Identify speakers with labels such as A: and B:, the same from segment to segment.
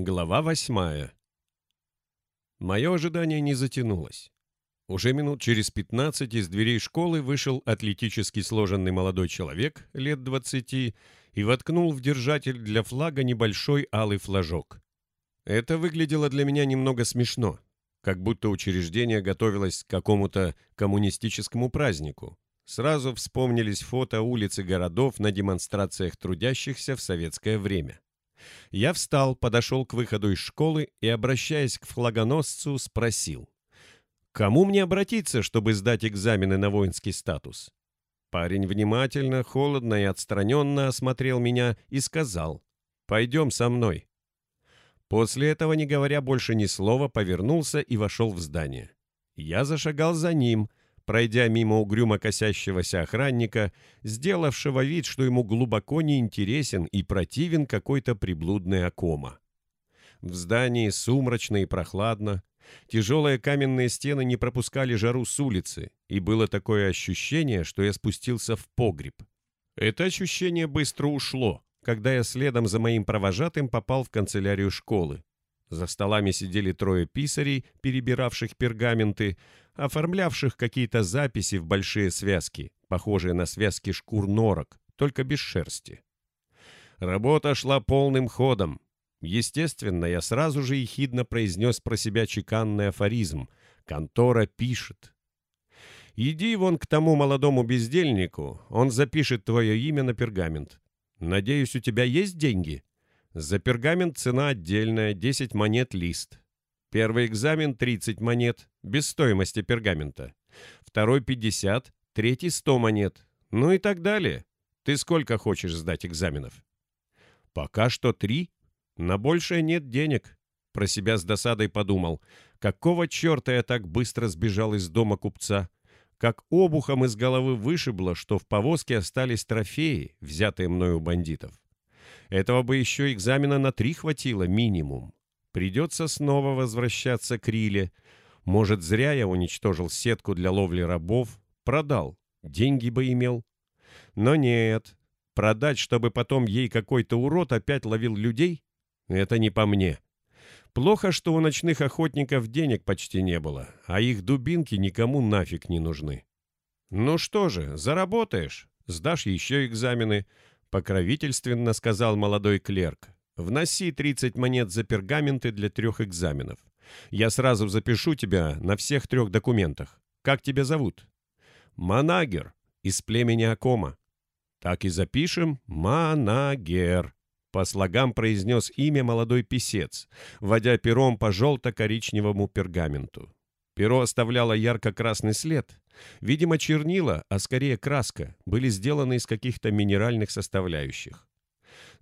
A: Глава восьмая. Мое ожидание не затянулось. Уже минут через пятнадцать из дверей школы вышел атлетически сложенный молодой человек лет двадцати и воткнул в держатель для флага небольшой алый флажок. Это выглядело для меня немного смешно, как будто учреждение готовилось к какому-то коммунистическому празднику. Сразу вспомнились фото улиц и городов на демонстрациях трудящихся в советское время. Я встал, подошел к выходу из школы и, обращаясь к флагоносцу, спросил. «Кому мне обратиться, чтобы сдать экзамены на воинский статус?» Парень внимательно, холодно и отстраненно осмотрел меня и сказал. «Пойдем со мной». После этого, не говоря больше ни слова, повернулся и вошел в здание. Я зашагал за ним, пройдя мимо угрюмо косящегося охранника, сделавшего вид, что ему глубоко неинтересен и противен какой-то приблудный окома. В здании сумрачно и прохладно, тяжелые каменные стены не пропускали жару с улицы, и было такое ощущение, что я спустился в погреб. Это ощущение быстро ушло, когда я следом за моим провожатым попал в канцелярию школы. За столами сидели трое писарей, перебиравших пергаменты, оформлявших какие-то записи в большие связки, похожие на связки шкур норок, только без шерсти. Работа шла полным ходом. Естественно, я сразу же ехидно произнес про себя чеканный афоризм «Контора пишет». «Иди вон к тому молодому бездельнику, он запишет твое имя на пергамент. Надеюсь, у тебя есть деньги?» За пергамент цена отдельная, 10 монет лист. Первый экзамен 30 монет, без стоимости пергамента. Второй 50, третий 100 монет. Ну и так далее. Ты сколько хочешь сдать экзаменов? Пока что три. На большее нет денег. Про себя с досадой подумал. Какого черта я так быстро сбежал из дома купца? Как обухом из головы вышибло, что в повозке остались трофеи, взятые мною у бандитов. Этого бы еще экзамена на три хватило минимум. Придется снова возвращаться к Риле. Может, зря я уничтожил сетку для ловли рабов, продал, деньги бы имел. Но нет, продать, чтобы потом ей какой-то урод опять ловил людей, это не по мне. Плохо, что у ночных охотников денег почти не было, а их дубинки никому нафиг не нужны. Ну что же, заработаешь, сдашь еще экзамены, — покровительственно сказал молодой клерк. «Вноси 30 монет за пергаменты для трех экзаменов. Я сразу запишу тебя на всех трех документах. Как тебя зовут?» «Манагер, из племени Акома». «Так и запишем. Манагер», — по слогам произнес имя молодой писец, водя пером по желто-коричневому пергаменту. Перо оставляло ярко-красный след. Видимо, чернила, а скорее краска, были сделаны из каких-то минеральных составляющих.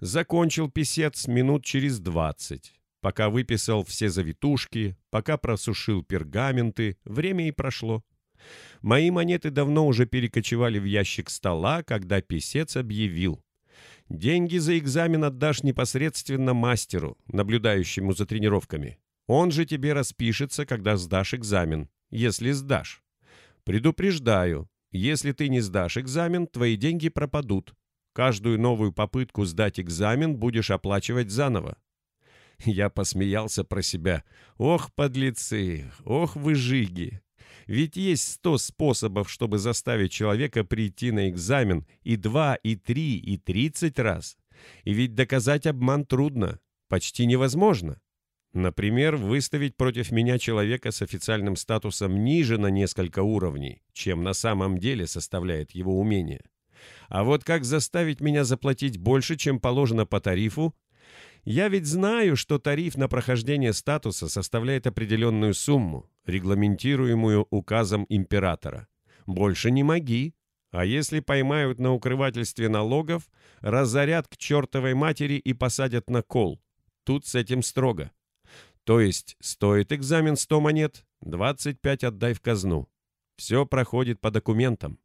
A: Закончил писец минут через двадцать. Пока выписал все завитушки, пока просушил пергаменты, время и прошло. Мои монеты давно уже перекочевали в ящик стола, когда писец объявил. Деньги за экзамен отдашь непосредственно мастеру, наблюдающему за тренировками. Он же тебе распишется, когда сдашь экзамен, если сдашь. Предупреждаю, если ты не сдашь экзамен, твои деньги пропадут. Каждую новую попытку сдать экзамен будешь оплачивать заново. Я посмеялся про себя. Ох, подлецы, ох, выжиги. Ведь есть сто способов, чтобы заставить человека прийти на экзамен и два, и три, и тридцать раз. И ведь доказать обман трудно, почти невозможно. Например, выставить против меня человека с официальным статусом ниже на несколько уровней, чем на самом деле составляет его умение. А вот как заставить меня заплатить больше, чем положено по тарифу? Я ведь знаю, что тариф на прохождение статуса составляет определенную сумму, регламентируемую указом императора. Больше не моги. А если поймают на укрывательстве налогов, разорят к чертовой матери и посадят на кол. Тут с этим строго. То есть стоит экзамен 100 монет, 25 отдай в казну. Все проходит по документам.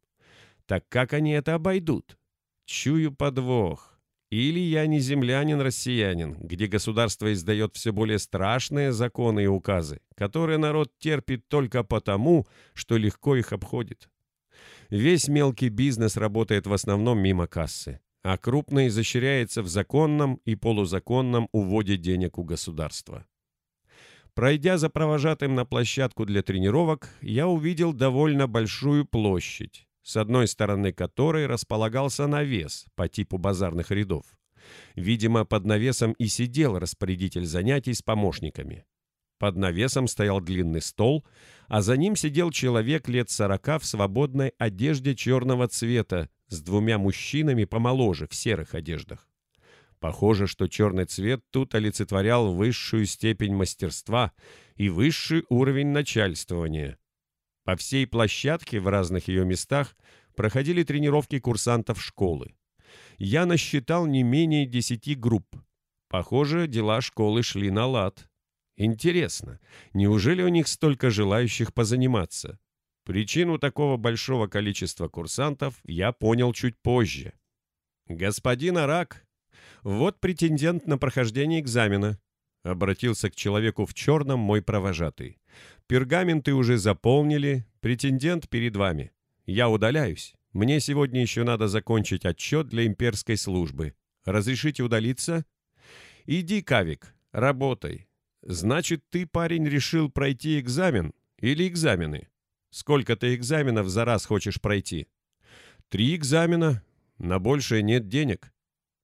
A: Так как они это обойдут? Чую подвох. Или я не землянин-россиянин, где государство издает все более страшные законы и указы, которые народ терпит только потому, что легко их обходит. Весь мелкий бизнес работает в основном мимо кассы. а крупное изощряется в законном и полузаконном уводе денег у государства. Пройдя за провожатым на площадку для тренировок, я увидел довольно большую площадь, с одной стороны которой располагался навес по типу базарных рядов. Видимо, под навесом и сидел распорядитель занятий с помощниками. Под навесом стоял длинный стол, а за ним сидел человек лет сорока в свободной одежде черного цвета с двумя мужчинами помоложе в серых одеждах. Похоже, что черный цвет тут олицетворял высшую степень мастерства и высший уровень начальствования. По всей площадке в разных ее местах проходили тренировки курсантов школы. Я насчитал не менее десяти групп. Похоже, дела школы шли на лад. Интересно, неужели у них столько желающих позаниматься? Причину такого большого количества курсантов я понял чуть позже. «Господин Арак, вот претендент на прохождение экзамена», — обратился к человеку в черном мой провожатый. «Пергаменты уже заполнили, претендент перед вами. Я удаляюсь. Мне сегодня еще надо закончить отчет для имперской службы. Разрешите удалиться?» «Иди, Кавик, работай. Значит, ты, парень, решил пройти экзамен или экзамены? Сколько ты экзаменов за раз хочешь пройти?» «Три экзамена. На большее нет денег».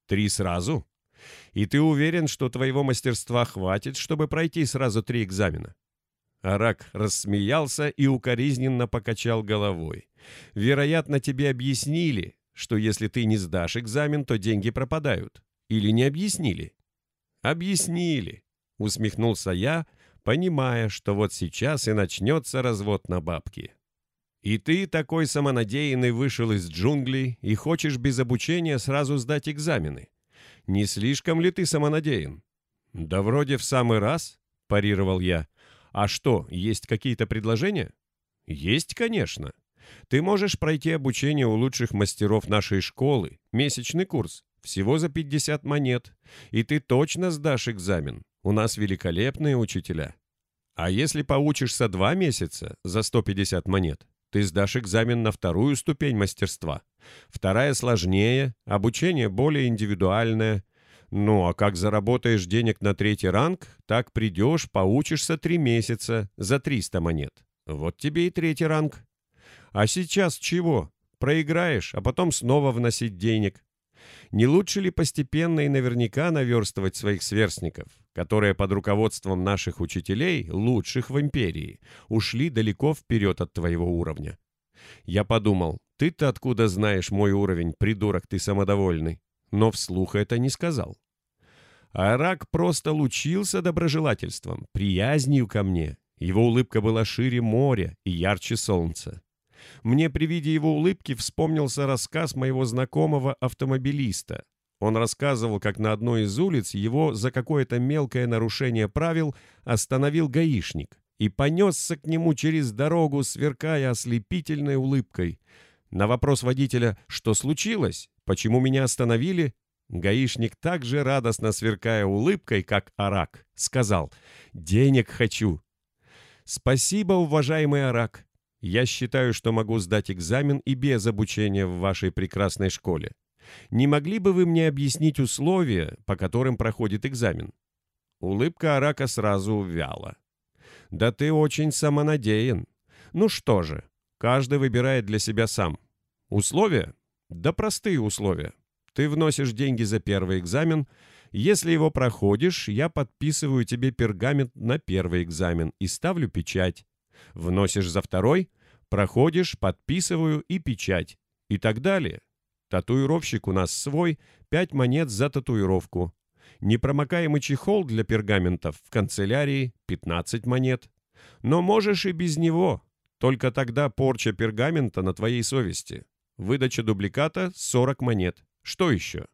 A: «Три сразу?» «И ты уверен, что твоего мастерства хватит, чтобы пройти сразу три экзамена?» Арак рассмеялся и укоризненно покачал головой. «Вероятно, тебе объяснили, что если ты не сдашь экзамен, то деньги пропадают. Или не объяснили?» «Объяснили», — усмехнулся я, понимая, что вот сейчас и начнется развод на бабки. «И ты такой самонадеянный вышел из джунглей и хочешь без обучения сразу сдать экзамены. Не слишком ли ты самонадеян?» «Да вроде в самый раз», — парировал я. А что, есть какие-то предложения? Есть, конечно. Ты можешь пройти обучение у лучших мастеров нашей школы, месячный курс, всего за 50 монет, и ты точно сдашь экзамен. У нас великолепные учителя. А если поучишься два месяца за 150 монет, ты сдашь экзамен на вторую ступень мастерства. Вторая сложнее, обучение более индивидуальное, ну, а как заработаешь денег на третий ранг, так придешь, поучишься три месяца за 300 монет. Вот тебе и третий ранг. А сейчас чего? Проиграешь, а потом снова вносить денег. Не лучше ли постепенно и наверняка наверстывать своих сверстников, которые под руководством наших учителей, лучших в империи, ушли далеко вперед от твоего уровня? Я подумал, ты-то откуда знаешь мой уровень, придурок ты самодовольный? но вслух это не сказал. Арак просто лучился доброжелательством, приязнью ко мне. Его улыбка была шире моря и ярче солнца. Мне при виде его улыбки вспомнился рассказ моего знакомого автомобилиста. Он рассказывал, как на одной из улиц его за какое-то мелкое нарушение правил остановил гаишник и понесся к нему через дорогу, сверкая ослепительной улыбкой. На вопрос водителя «Что случилось? Почему меня остановили?» Гаишник, также радостно сверкая улыбкой, как арак, сказал «Денег хочу». «Спасибо, уважаемый арак. Я считаю, что могу сдать экзамен и без обучения в вашей прекрасной школе. Не могли бы вы мне объяснить условия, по которым проходит экзамен?» Улыбка арака сразу увяла. «Да ты очень самонадеян. Ну что же, каждый выбирает для себя сам. Условия? Да простые условия. Ты вносишь деньги за первый экзамен. Если его проходишь, я подписываю тебе пергамент на первый экзамен и ставлю печать. Вносишь за второй, проходишь, подписываю и печать. И так далее. Татуировщик у нас свой, пять монет за татуировку. Непромокаемый чехол для пергаментов в канцелярии 15 монет. Но можешь и без него, только тогда порча пергамента на твоей совести. Выдача дубликата – 40 монет. Что еще?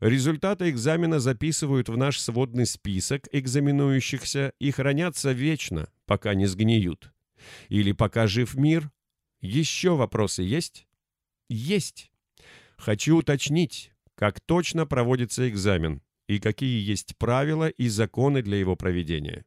A: Результаты экзамена записывают в наш сводный список экзаменующихся и хранятся вечно, пока не сгниют. Или пока жив мир. Еще вопросы есть? Есть. Хочу уточнить, как точно проводится экзамен и какие есть правила и законы для его проведения.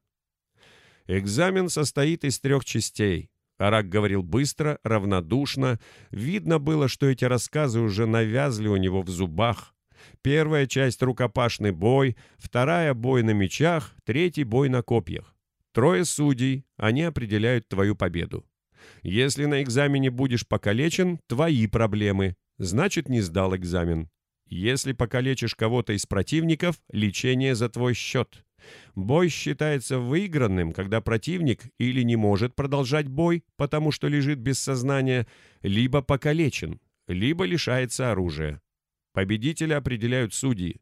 A: Экзамен состоит из трех частей Арак говорил быстро, равнодушно. Видно было, что эти рассказы уже навязли у него в зубах. Первая часть — рукопашный бой, вторая — бой на мечах, третий — бой на копьях. Трое судей, они определяют твою победу. Если на экзамене будешь покалечен, твои проблемы, значит, не сдал экзамен. Если покалечишь кого-то из противников, лечение за твой счет. Бой считается выигранным, когда противник или не может продолжать бой, потому что лежит без сознания, либо покалечен, либо лишается оружия. Победителя определяют судьи.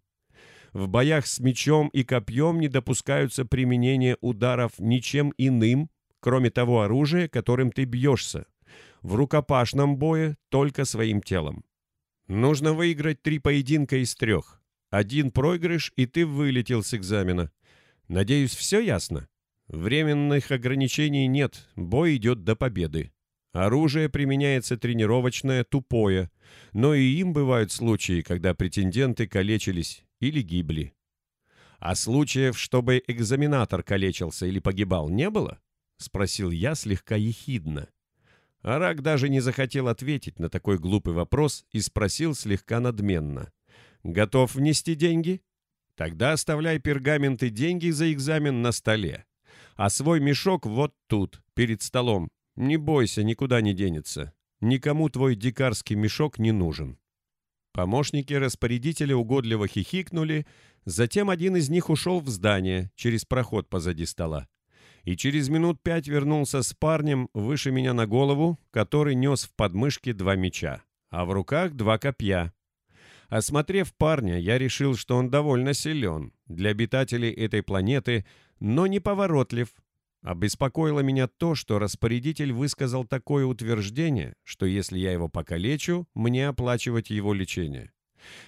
A: В боях с мечом и копьем не допускаются применения ударов ничем иным, кроме того оружия, которым ты бьешься. В рукопашном бое только своим телом. Нужно выиграть три поединка из трех. Один проигрыш, и ты вылетел с экзамена. Надеюсь, все ясно? Временных ограничений нет, бой идет до победы. Оружие применяется тренировочное, тупое, но и им бывают случаи, когда претенденты калечились или гибли. А случаев, чтобы экзаменатор калечился или погибал, не было? Спросил я слегка ехидно. Арак даже не захотел ответить на такой глупый вопрос и спросил слегка надменно. «Готов внести деньги? Тогда оставляй пергамент и деньги за экзамен на столе. А свой мешок вот тут, перед столом. Не бойся, никуда не денется. Никому твой дикарский мешок не нужен». Помощники распорядителя угодливо хихикнули, затем один из них ушел в здание через проход позади стола. И через минут пять вернулся с парнем выше меня на голову, который нес в подмышке два меча, а в руках два копья. Осмотрев парня, я решил, что он довольно силен для обитателей этой планеты, но неповоротлив, Обеспокоило меня то, что распорядитель высказал такое утверждение, что если я его покалечу, мне оплачивать его лечение.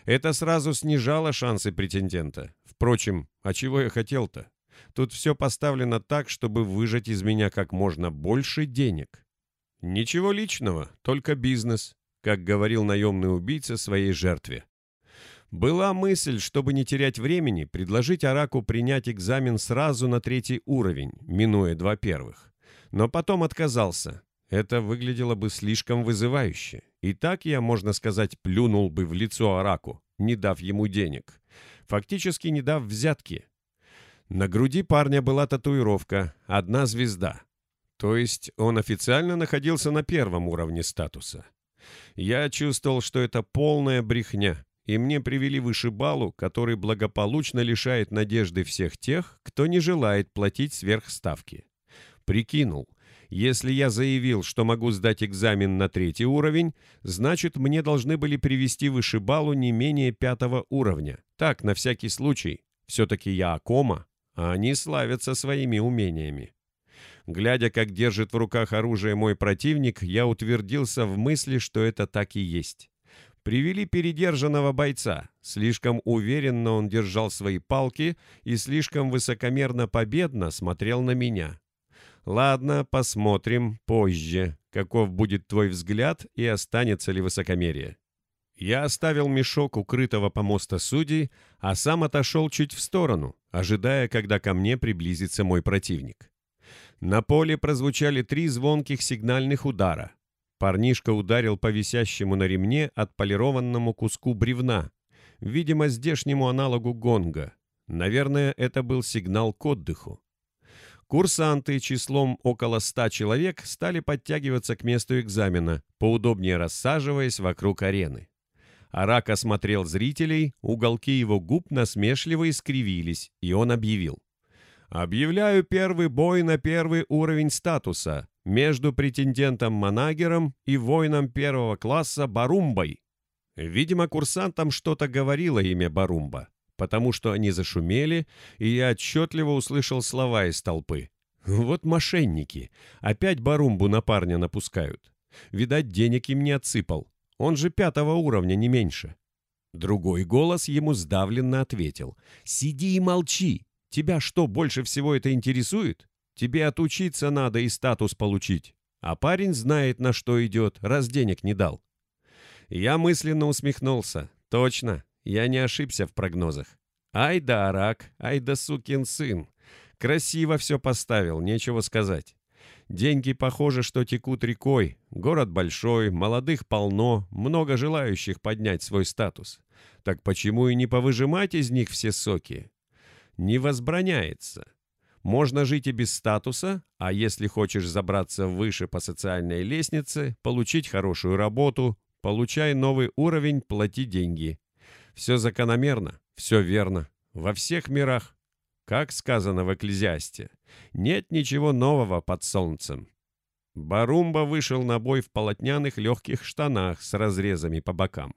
A: Это сразу снижало шансы претендента. Впрочем, а чего я хотел-то? Тут все поставлено так, чтобы выжать из меня как можно больше денег. Ничего личного, только бизнес, как говорил наемный убийца своей жертве. Была мысль, чтобы не терять времени, предложить Араку принять экзамен сразу на третий уровень, минуя два первых. Но потом отказался. Это выглядело бы слишком вызывающе. И так я, можно сказать, плюнул бы в лицо Араку, не дав ему денег. Фактически не дав взятки. На груди парня была татуировка «Одна звезда». То есть он официально находился на первом уровне статуса. Я чувствовал, что это полная брехня, и мне привели вышибалу, который благополучно лишает надежды всех тех, кто не желает платить сверхставки. Прикинул, если я заявил, что могу сдать экзамен на третий уровень, значит, мне должны были привести вышибалу не менее пятого уровня. Так, на всякий случай. Все-таки я Акома, а они славятся своими умениями. Глядя, как держит в руках оружие мой противник, я утвердился в мысли, что это так и есть. Привели передержанного бойца. Слишком уверенно он держал свои палки и слишком высокомерно победно смотрел на меня. Ладно, посмотрим позже, каков будет твой взгляд и останется ли высокомерие. Я оставил мешок укрытого помоста судей, а сам отошел чуть в сторону, ожидая, когда ко мне приблизится мой противник. На поле прозвучали три звонких сигнальных удара. Парнишка ударил по висящему на ремне отполированному куску бревна, видимо, здешнему аналогу гонга. Наверное, это был сигнал к отдыху. Курсанты числом около ста человек стали подтягиваться к месту экзамена, поудобнее рассаживаясь вокруг арены. Арак осмотрел зрителей, уголки его губ насмешливо искривились, и он объявил. «Объявляю первый бой на первый уровень статуса между претендентом Манагером и воином первого класса Барумбой. Видимо, курсантам что-то говорило имя Барумба, потому что они зашумели, и я отчетливо услышал слова из толпы. Вот мошенники, опять Барумбу на парня напускают. Видать, денег им не отсыпал, он же пятого уровня, не меньше. Другой голос ему сдавленно ответил. «Сиди и молчи! Тебя что, больше всего это интересует? Тебе отучиться надо и статус получить. А парень знает, на что идет, раз денег не дал. Я мысленно усмехнулся. Точно, я не ошибся в прогнозах. Ай да арак, ай да сукин сын. Красиво все поставил, нечего сказать. Деньги, похоже, что текут рекой. Город большой, молодых полно, много желающих поднять свой статус. Так почему и не повыжимать из них все соки? Не возбраняется. Можно жить и без статуса, а если хочешь забраться выше по социальной лестнице, получить хорошую работу, получай новый уровень, плати деньги. Все закономерно, все верно. Во всех мирах. Как сказано в Экклезиасте, нет ничего нового под солнцем. Барумба вышел на бой в полотняных легких штанах с разрезами по бокам.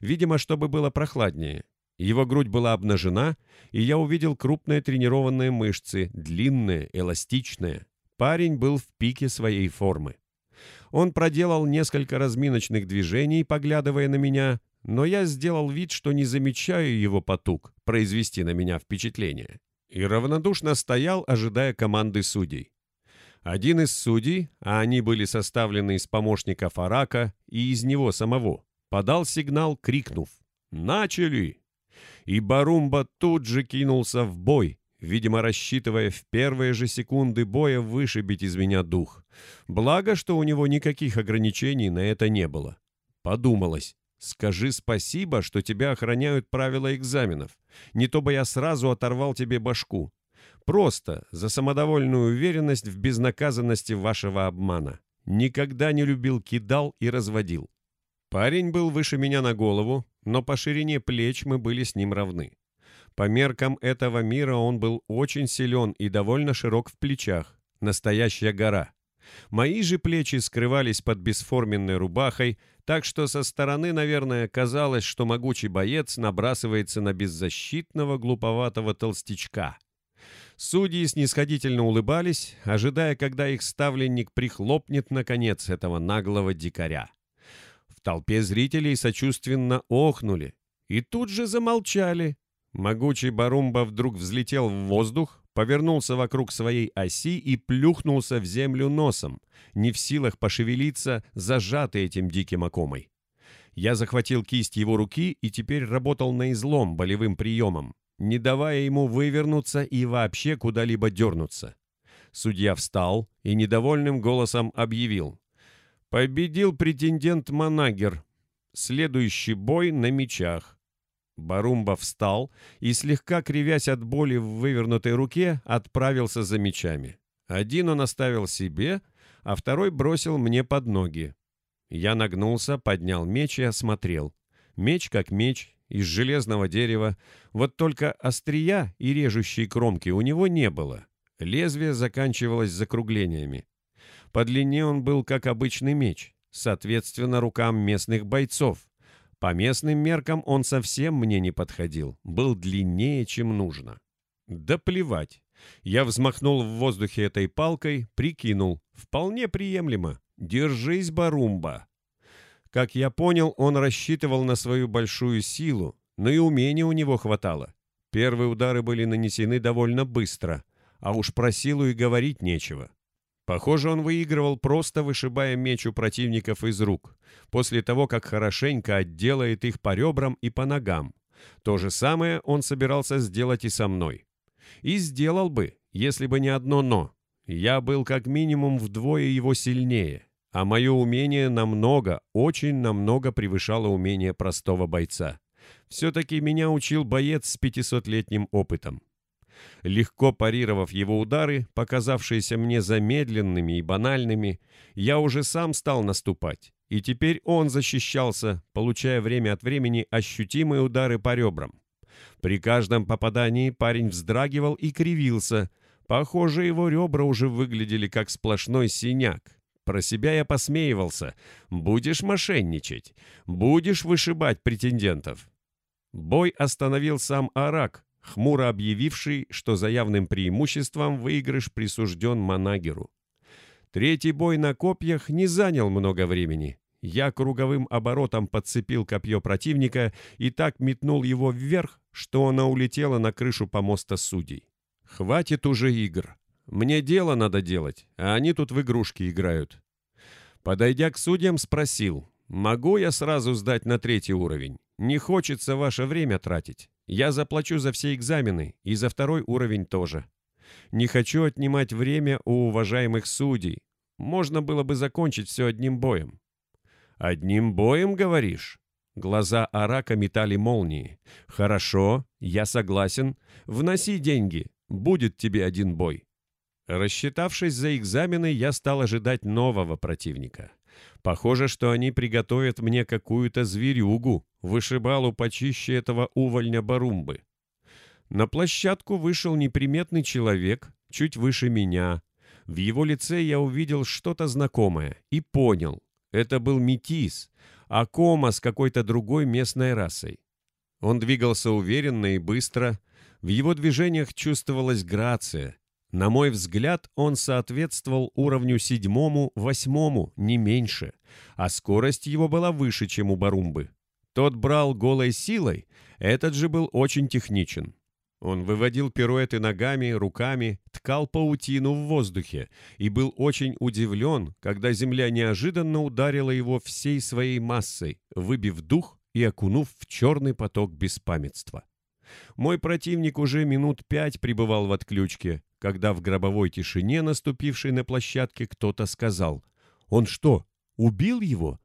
A: Видимо, чтобы было прохладнее. Его грудь была обнажена, и я увидел крупные тренированные мышцы, длинные, эластичные. Парень был в пике своей формы. Он проделал несколько разминочных движений, поглядывая на меня, но я сделал вид, что не замечаю его потуг произвести на меня впечатление и равнодушно стоял, ожидая команды судей. Один из судей, а они были составлены из помощников Арака и из него самого, подал сигнал, крикнув «Начали!». И Барумба тут же кинулся в бой, видимо, рассчитывая в первые же секунды боя вышибить из меня дух. Благо, что у него никаких ограничений на это не было. Подумалось, Скажи спасибо, что тебя охраняют правила экзаменов. Не то бы я сразу оторвал тебе башку. Просто за самодовольную уверенность в безнаказанности вашего обмана. Никогда не любил кидал и разводил. Парень был выше меня на голову, но по ширине плеч мы были с ним равны. По меркам этого мира он был очень силен и довольно широк в плечах. Настоящая гора. Мои же плечи скрывались под бесформенной рубахой, так что со стороны, наверное, казалось, что могучий боец набрасывается на беззащитного глуповатого толстячка. Судьи снисходительно улыбались, ожидая, когда их ставленник прихлопнет, наконец, этого наглого дикаря. Толпе зрителей сочувственно охнули и тут же замолчали. Могучий Барумба вдруг взлетел в воздух, повернулся вокруг своей оси и плюхнулся в землю носом, не в силах пошевелиться, зажатый этим диким окомой. Я захватил кисть его руки и теперь работал на излом болевым приемом, не давая ему вывернуться и вообще куда-либо дернуться. Судья встал и недовольным голосом объявил. «Победил претендент Манагер. Следующий бой на мечах. Барумба встал и, слегка кривясь от боли в вывернутой руке, отправился за мечами. Один он оставил себе, а второй бросил мне под ноги. Я нагнулся, поднял меч и осмотрел. Меч как меч, из железного дерева, вот только острия и режущей кромки у него не было. Лезвие заканчивалось закруглениями. По длине он был как обычный меч, соответственно рукам местных бойцов. По местным меркам он совсем мне не подходил, был длиннее, чем нужно. Да плевать. Я взмахнул в воздухе этой палкой, прикинул. Вполне приемлемо. Держись, Барумба. Как я понял, он рассчитывал на свою большую силу, но и умения у него хватало. Первые удары были нанесены довольно быстро, а уж про силу и говорить нечего. Похоже, он выигрывал, просто вышибая меч у противников из рук, после того, как хорошенько отделает их по ребрам и по ногам. То же самое он собирался сделать и со мной. И сделал бы, если бы не одно «но». Я был как минимум вдвое его сильнее, а мое умение намного, очень намного превышало умение простого бойца. Все-таки меня учил боец с 500-летним опытом. Легко парировав его удары, показавшиеся мне замедленными и банальными, я уже сам стал наступать, и теперь он защищался, получая время от времени ощутимые удары по ребрам. При каждом попадании парень вздрагивал и кривился. Похоже, его ребра уже выглядели как сплошной синяк. Про себя я посмеивался. «Будешь мошенничать, будешь вышибать претендентов». Бой остановил сам Арак, хмуро объявивший, что за явным преимуществом выигрыш присужден Манагеру. Третий бой на копьях не занял много времени. Я круговым оборотом подцепил копье противника и так метнул его вверх, что оно улетело на крышу помоста судей. Хватит уже игр. Мне дело надо делать, а они тут в игрушки играют. Подойдя к судьям, спросил, могу я сразу сдать на третий уровень? Не хочется ваше время тратить. Я заплачу за все экзамены и за второй уровень тоже. Не хочу отнимать время у уважаемых судей. можно было бы закончить все одним боем. «Одним боем, говоришь?» Глаза Арака метали молнии. «Хорошо, я согласен. Вноси деньги. Будет тебе один бой». Рассчитавшись за экзамены, я стал ожидать нового противника. Похоже, что они приготовят мне какую-то зверюгу, вышибалу почище этого увольня Барумбы. На площадку вышел неприметный человек, чуть выше меня. В его лице я увидел что-то знакомое и понял. Это был метис, Акома с какой-то другой местной расой. Он двигался уверенно и быстро. В его движениях чувствовалась грация. На мой взгляд, он соответствовал уровню седьмому, восьмому, не меньше, а скорость его была выше, чем у Барумбы. Тот брал голой силой, этот же был очень техничен. Он выводил пируэты ногами, руками, ткал паутину в воздухе и был очень удивлен, когда земля неожиданно ударила его всей своей массой, выбив дух и окунув в черный поток беспамятства. Мой противник уже минут пять пребывал в отключке, когда в гробовой тишине, наступившей на площадке, кто-то сказал «Он что, убил его?»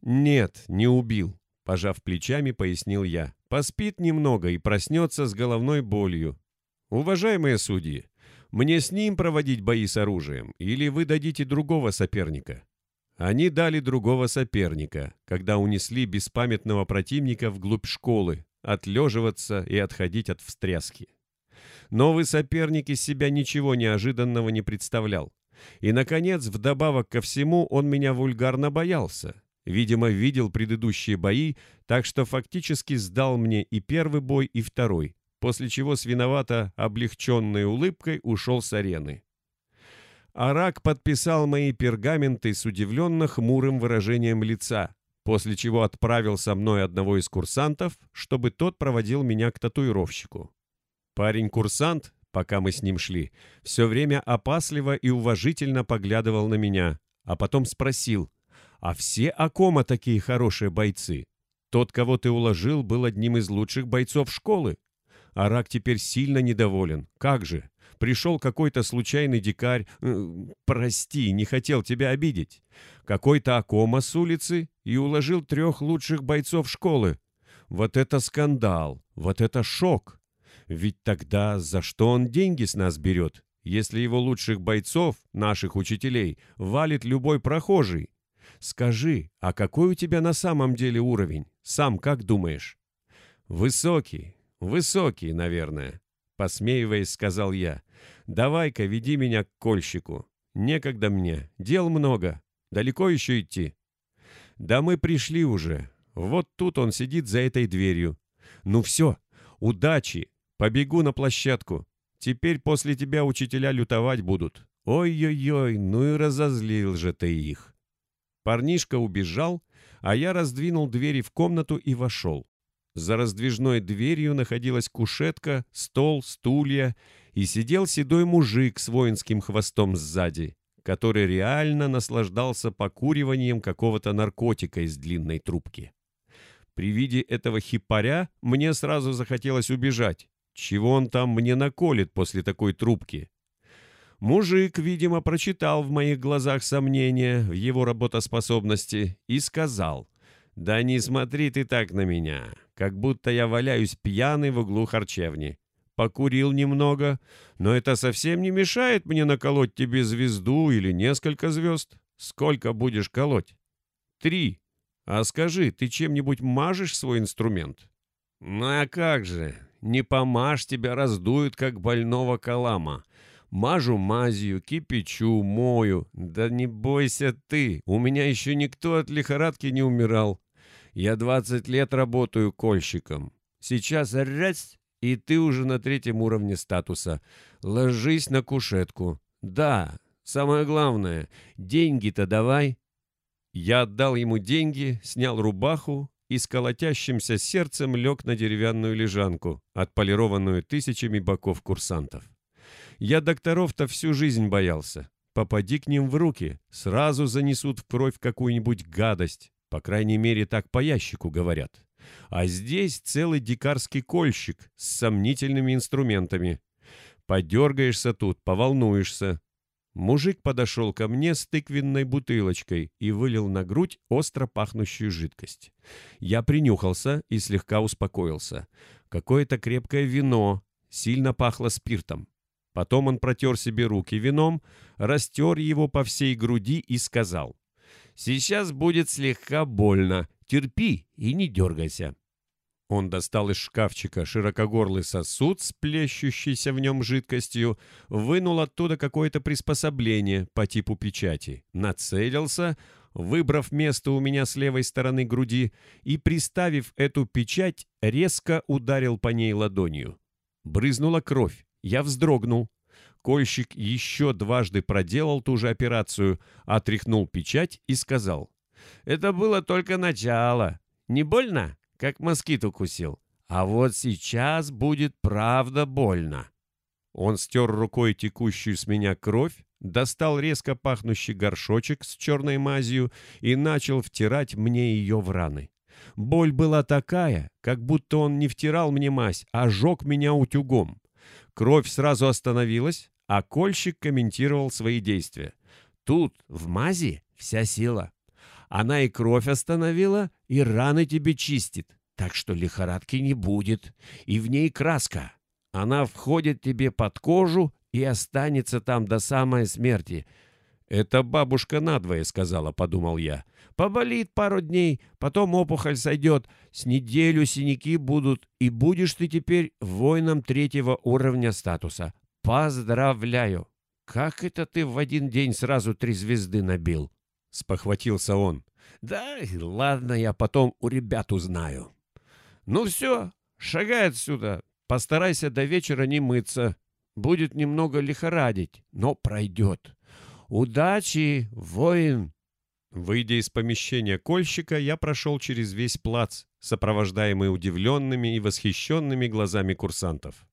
A: «Нет, не убил», — пожав плечами, пояснил я. «Поспит немного и проснется с головной болью. Уважаемые судьи, мне с ним проводить бои с оружием, или вы дадите другого соперника?» Они дали другого соперника, когда унесли беспамятного противника вглубь школы, отлеживаться и отходить от встряски. Новый соперник из себя ничего неожиданного не представлял. И, наконец, вдобавок ко всему, он меня вульгарно боялся. Видимо, видел предыдущие бои, так что фактически сдал мне и первый бой, и второй, после чего с виновато облегченной улыбкой ушел с арены. Арак подписал мои пергаменты с удивленно хмурым выражением лица, после чего отправил со мной одного из курсантов, чтобы тот проводил меня к татуировщику. Парень-курсант, пока мы с ним шли, все время опасливо и уважительно поглядывал на меня, а потом спросил — а все Акома такие хорошие бойцы. Тот, кого ты уложил, был одним из лучших бойцов школы. Арак теперь сильно недоволен. Как же? Пришел какой-то случайный дикарь. Э, прости, не хотел тебя обидеть. Какой-то Акома с улицы и уложил трех лучших бойцов школы. Вот это скандал, вот это шок. Ведь тогда за что он деньги с нас берет, если его лучших бойцов, наших учителей, валит любой прохожий? Скажи, а какой у тебя на самом деле уровень? Сам как думаешь? Высокий, высокий, наверное, посмеиваясь, сказал я. Давай-ка веди меня к кольщику. Некогда мне, дел много. Далеко еще идти? Да мы пришли уже. Вот тут он сидит за этой дверью. Ну все, удачи. Побегу на площадку. Теперь после тебя учителя лютовать будут. Ой-ой-ой, ну и разозлил же ты их. Парнишка убежал, а я раздвинул двери в комнату и вошел. За раздвижной дверью находилась кушетка, стол, стулья, и сидел седой мужик с воинским хвостом сзади, который реально наслаждался покуриванием какого-то наркотика из длинной трубки. При виде этого хипаря мне сразу захотелось убежать. Чего он там мне наколет после такой трубки? Мужик, видимо, прочитал в моих глазах сомнения в его работоспособности и сказал, «Да не смотри ты так на меня, как будто я валяюсь пьяный в углу харчевни. Покурил немного, но это совсем не мешает мне наколоть тебе звезду или несколько звезд. Сколько будешь колоть? Три. А скажи, ты чем-нибудь мажешь свой инструмент? Ну а как же, не помажь тебя раздуют, как больного калама». Мажу мазью, кипячу, мою. Да не бойся ты, у меня еще никто от лихорадки не умирал. Я 20 лет работаю кольщиком. Сейчас раз, и ты уже на третьем уровне статуса. Ложись на кушетку. Да, самое главное, деньги-то давай. Я отдал ему деньги, снял рубаху и с колотящимся сердцем лег на деревянную лежанку, отполированную тысячами боков курсантов. Я докторов-то всю жизнь боялся. Попади к ним в руки, сразу занесут в кровь какую-нибудь гадость. По крайней мере, так по ящику говорят. А здесь целый дикарский кольщик с сомнительными инструментами. Подергаешься тут, поволнуешься. Мужик подошел ко мне с тыквенной бутылочкой и вылил на грудь остро пахнущую жидкость. Я принюхался и слегка успокоился. Какое-то крепкое вино, сильно пахло спиртом. Потом он протер себе руки вином, растер его по всей груди и сказал, «Сейчас будет слегка больно, терпи и не дергайся». Он достал из шкафчика широкогорлый сосуд с плещущейся в нем жидкостью, вынул оттуда какое-то приспособление по типу печати, нацелился, выбрав место у меня с левой стороны груди и, приставив эту печать, резко ударил по ней ладонью. Брызнула кровь, я вздрогнул. Кольщик еще дважды проделал ту же операцию, отряхнул печать и сказал, «Это было только начало. Не больно?» как москит укусил. А вот сейчас будет правда больно. Он стер рукой текущую с меня кровь, достал резко пахнущий горшочек с черной мазью и начал втирать мне ее в раны. Боль была такая, как будто он не втирал мне мазь, а жег меня утюгом. Кровь сразу остановилась, а кольщик комментировал свои действия. Тут, в мази, вся сила. Она и кровь остановила, и раны тебе чистит. Так что лихорадки не будет. И в ней краска. Она входит тебе под кожу и останется там до самой смерти. «Это бабушка надвое», — сказала, — подумал я. «Поболит пару дней, потом опухоль сойдет, с неделю синяки будут, и будешь ты теперь воином третьего уровня статуса. Поздравляю!» «Как это ты в один день сразу три звезды набил?» — спохватился он. «Да, ладно, я потом у ребят узнаю». «Ну все, шагай отсюда. Постарайся до вечера не мыться. Будет немного лихорадить, но пройдет. Удачи, воин!» Выйдя из помещения кольщика, я прошел через весь плац, сопровождаемый удивленными и восхищенными глазами курсантов.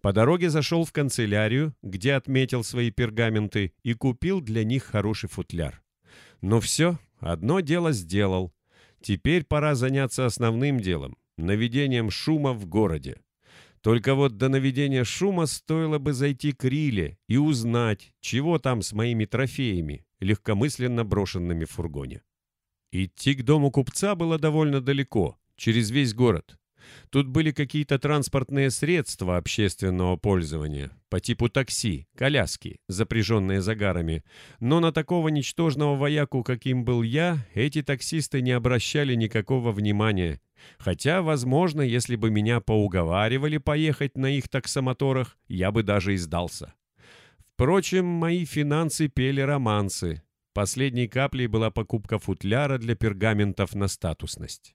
A: По дороге зашел в канцелярию, где отметил свои пергаменты и купил для них хороший футляр. Ну все, одно дело сделал. Теперь пора заняться основным делом — наведением шума в городе. Только вот до наведения шума стоило бы зайти к Риле и узнать, чего там с моими трофеями, легкомысленно брошенными в фургоне. Идти к дому купца было довольно далеко, через весь город. Тут были какие-то транспортные средства общественного пользования, по типу такси, коляски, запряженные загарами. Но на такого ничтожного вояку, каким был я, эти таксисты не обращали никакого внимания. Хотя, возможно, если бы меня поуговаривали поехать на их таксомоторах, я бы даже и сдался. Впрочем, мои финансы пели романсы. Последней каплей была покупка футляра для пергаментов на статусность.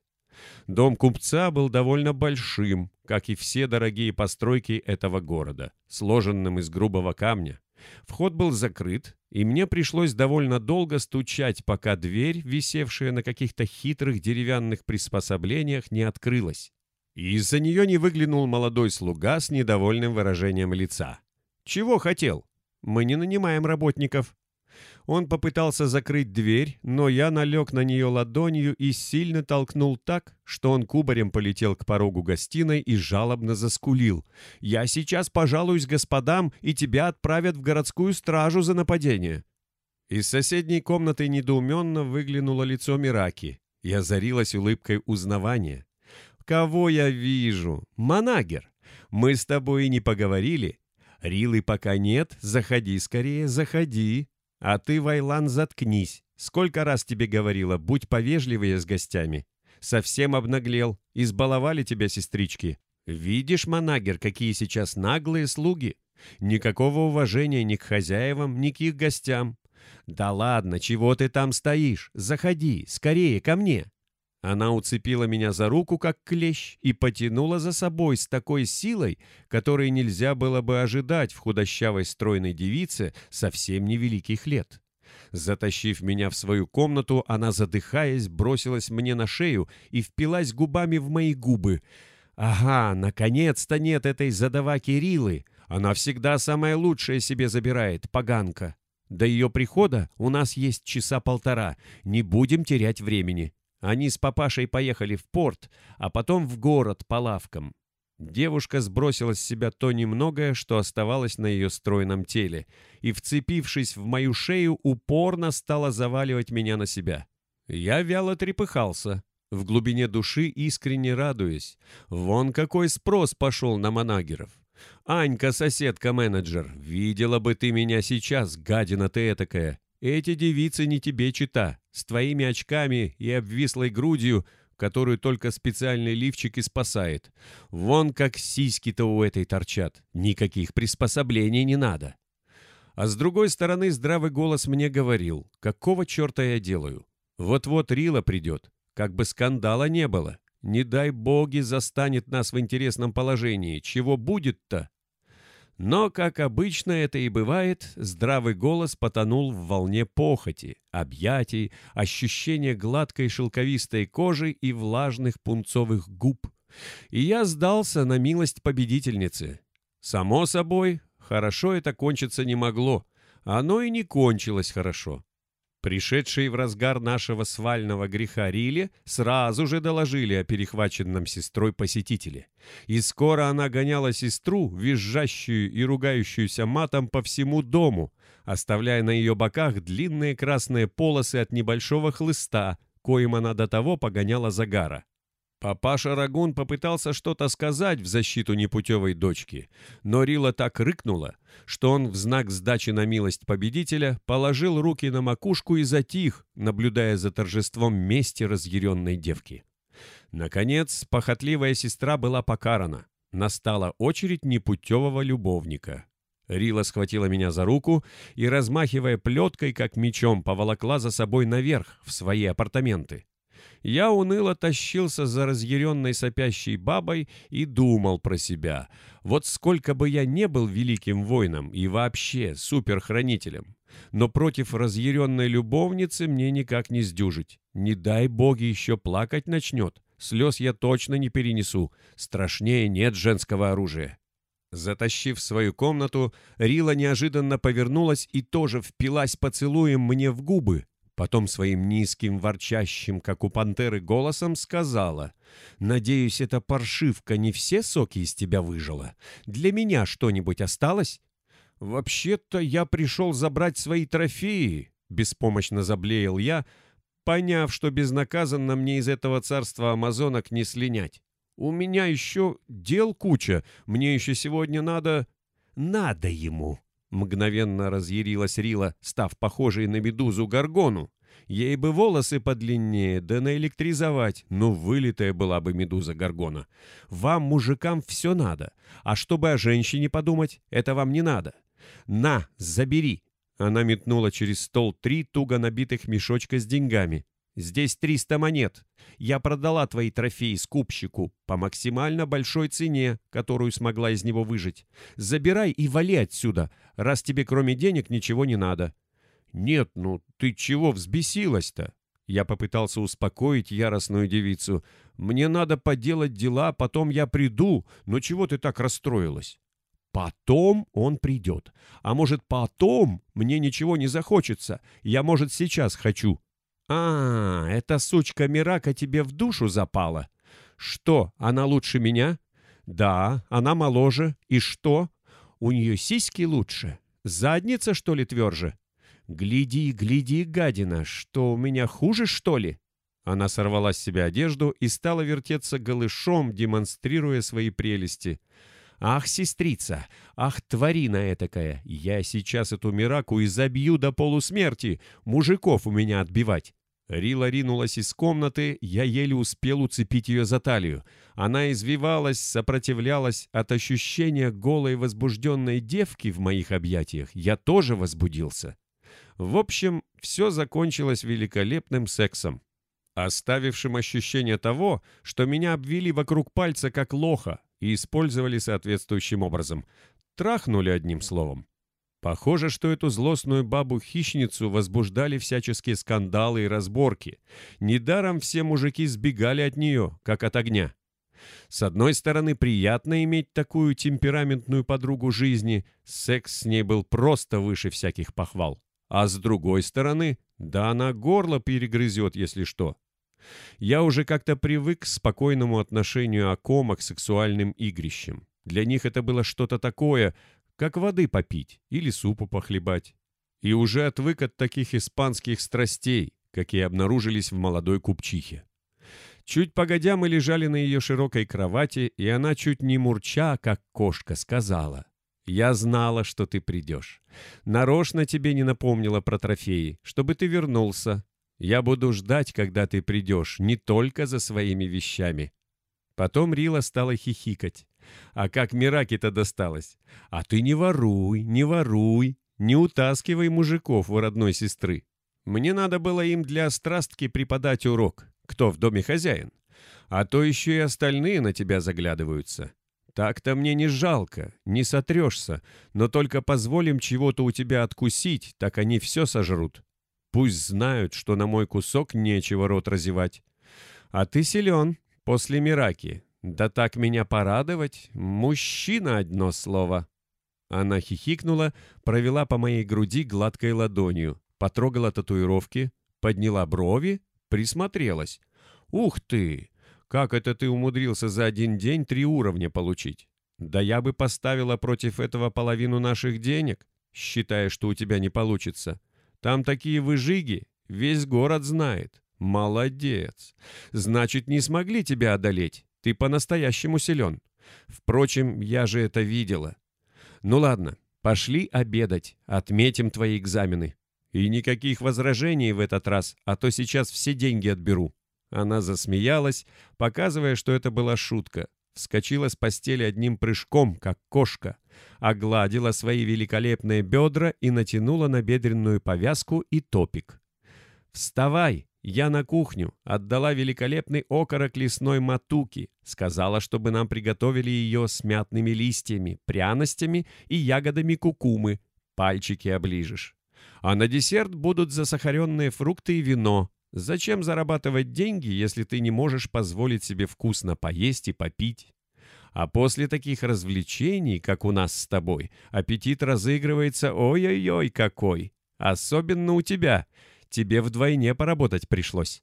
A: Дом купца был довольно большим, как и все дорогие постройки этого города, сложенным из грубого камня. Вход был закрыт, и мне пришлось довольно долго стучать, пока дверь, висевшая на каких-то хитрых деревянных приспособлениях, не открылась. И из-за нее не выглянул молодой слуга с недовольным выражением лица. «Чего хотел? Мы не нанимаем работников». Он попытался закрыть дверь, но я налег на нее ладонью и сильно толкнул так, что он кубарем полетел к порогу гостиной и жалобно заскулил. «Я сейчас пожалуюсь господам, и тебя отправят в городскую стражу за нападение». Из соседней комнаты недоуменно выглянуло лицо Мираки и озарилась улыбкой узнавания. «Кого я вижу? Манагер! Мы с тобой и не поговорили. Рилы пока нет, заходи скорее, заходи!» «А ты, Вайлан, заткнись. Сколько раз тебе говорила, будь повежливее с гостями. Совсем обнаглел. Избаловали тебя сестрички. Видишь, Манагер, какие сейчас наглые слуги. Никакого уважения ни к хозяевам, ни к их гостям. Да ладно, чего ты там стоишь? Заходи, скорее, ко мне. Она уцепила меня за руку, как клещ, и потянула за собой с такой силой, которой нельзя было бы ожидать в худощавой стройной девице совсем невеликих лет. Затащив меня в свою комнату, она, задыхаясь, бросилась мне на шею и впилась губами в мои губы. «Ага, наконец-то нет этой задаваки Рилы. Она всегда самое лучшее себе забирает, поганка. До ее прихода у нас есть часа полтора. Не будем терять времени». Они с папашей поехали в порт, а потом в город по лавкам. Девушка сбросила с себя то немногое, что оставалось на ее стройном теле, и, вцепившись в мою шею, упорно стала заваливать меня на себя. Я вяло трепыхался, в глубине души искренне радуясь. Вон какой спрос пошел на манагеров. Анька, соседка-менеджер, видела бы ты меня сейчас, гадина ты этакая. Эти девицы не тебе чита, с твоими очками и обвислой грудью — которую только специальный лифчик и спасает. Вон как сиськи-то у этой торчат. Никаких приспособлений не надо. А с другой стороны, здравый голос мне говорил, какого черта я делаю? Вот-вот Рила придет, как бы скандала не было. Не дай боги застанет нас в интересном положении. Чего будет-то? Но, как обычно это и бывает, здравый голос потонул в волне похоти, объятий, ощущения гладкой шелковистой кожи и влажных пунцовых губ. И я сдался на милость победительницы. Само собой, хорошо это кончиться не могло. Оно и не кончилось хорошо. Пришедшие в разгар нашего свального греха Риле сразу же доложили о перехваченном сестрой посетителе. И скоро она гоняла сестру, визжащую и ругающуюся матом по всему дому, оставляя на ее боках длинные красные полосы от небольшого хлыста, коим она до того погоняла загара. Папаша Рагун попытался что-то сказать в защиту непутевой дочки, но Рила так рыкнула, что он в знак сдачи на милость победителя положил руки на макушку и затих, наблюдая за торжеством мести разъяренной девки. Наконец, похотливая сестра была покарана. Настала очередь непутевого любовника. Рила схватила меня за руку и, размахивая плеткой, как мечом, поволокла за собой наверх, в свои апартаменты. Я уныло тащился за разъяренной сопящей бабой и думал про себя. Вот сколько бы я не был великим воином и вообще суперхранителем, но против разъяренной любовницы мне никак не сдюжить. Не дай боги еще плакать начнет. Слез я точно не перенесу. Страшнее нет женского оружия. Затащив свою комнату, Рила неожиданно повернулась и тоже впилась поцелуем мне в губы, Потом своим низким, ворчащим, как у пантеры, голосом сказала, «Надеюсь, эта паршивка не все соки из тебя выжила. Для меня что-нибудь осталось?» «Вообще-то я пришел забрать свои трофеи», — беспомощно заблеял я, поняв, что безнаказанно мне из этого царства амазонок не слинять. «У меня еще дел куча, мне еще сегодня надо...» «Надо ему», Мгновенно разъярилась Рила, став похожей на медузу Гаргону. Ей бы волосы подлиннее, да наэлектризовать. Ну, вылитая была бы медуза Гаргона. Вам, мужикам, все надо. А чтобы о женщине подумать, это вам не надо. На, забери. Она метнула через стол три туго набитых мешочка с деньгами. Здесь 300 монет. Я продала твои трофеи скупщику по максимально большой цене, которую смогла из него выжить. Забирай и вали отсюда, раз тебе кроме денег ничего не надо». «Нет, ну ты чего взбесилась-то?» Я попытался успокоить яростную девицу. «Мне надо поделать дела, потом я приду. Но чего ты так расстроилась?» «Потом он придет. А может, потом мне ничего не захочется. Я, может, сейчас хочу. «А, эта сучка Мирака тебе в душу запала? Что, она лучше меня?» «Да, она моложе. И что? У нее сиськи лучше. Задница, что ли, тверже?» «Гляди, гляди, гадина, что у меня хуже, что ли?» Она сорвала с себя одежду и стала вертеться голышом, демонстрируя свои прелести. «Ах, сестрица! Ах, тварина этакая! Я сейчас эту Мираку и забью до полусмерти! Мужиков у меня отбивать!» Рила ринулась из комнаты, я еле успел уцепить ее за талию. Она извивалась, сопротивлялась от ощущения голой возбужденной девки в моих объятиях. Я тоже возбудился. В общем, все закончилось великолепным сексом, оставившим ощущение того, что меня обвели вокруг пальца как лоха, и использовали соответствующим образом. Трахнули одним словом. Похоже, что эту злостную бабу-хищницу возбуждали всяческие скандалы и разборки. Недаром все мужики сбегали от нее, как от огня. С одной стороны, приятно иметь такую темпераментную подругу жизни, секс с ней был просто выше всяких похвал. А с другой стороны, да она горло перегрызет, если что. Я уже как-то привык к спокойному отношению Акома к сексуальным игрищам. Для них это было что-то такое, как воды попить или супу похлебать. И уже отвык от таких испанских страстей, какие обнаружились в молодой купчихе. Чуть погодя мы лежали на ее широкой кровати, и она чуть не мурча, как кошка, сказала. «Я знала, что ты придешь. Нарочно тебе не напомнила про трофеи, чтобы ты вернулся. Я буду ждать, когда ты придешь, не только за своими вещами». Потом Рила стала хихикать. А как Мираке-то досталось? А ты не воруй, не воруй, не утаскивай мужиков у родной сестры. Мне надо было им для страстки преподать урок, кто в доме хозяин. А то еще и остальные на тебя заглядываются. Так-то мне не жалко, не сотрешься, но только позволим чего-то у тебя откусить, так они все сожрут. Пусть знают, что на мой кусок нечего рот разевать. А ты силен, после Мираки, «Да так меня порадовать! Мужчина, одно слово!» Она хихикнула, провела по моей груди гладкой ладонью, потрогала татуировки, подняла брови, присмотрелась. «Ух ты! Как это ты умудрился за один день три уровня получить? Да я бы поставила против этого половину наших денег, считая, что у тебя не получится. Там такие выжиги, весь город знает. Молодец! Значит, не смогли тебя одолеть. Ты по-настоящему силен. Впрочем, я же это видела. Ну ладно, пошли обедать, отметим твои экзамены. И никаких возражений в этот раз, а то сейчас все деньги отберу». Она засмеялась, показывая, что это была шутка. Вскочила с постели одним прыжком, как кошка, огладила свои великолепные бедра и натянула на бедренную повязку и топик. «Вставай!» Я на кухню отдала великолепный окорок лесной матуки, сказала, чтобы нам приготовили ее с мятными листьями, пряностями и ягодами кукумы. Пальчики оближешь. А на десерт будут засахаренные фрукты и вино. Зачем зарабатывать деньги, если ты не можешь позволить себе вкусно поесть и попить? А после таких развлечений, как у нас с тобой, аппетит разыгрывается ой-ой-ой какой. Особенно у тебя — тебе вдвойне поработать пришлось».